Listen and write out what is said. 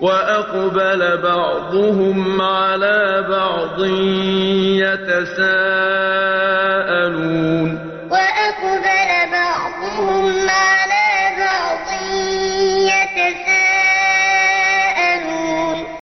وَأَقْبَلَ بَعْضُهُمْ عَلَىٰ بَعْضٍ يَتَسَاءَلُونَ وَأَقْبَلَ بَعْضُهُمْ على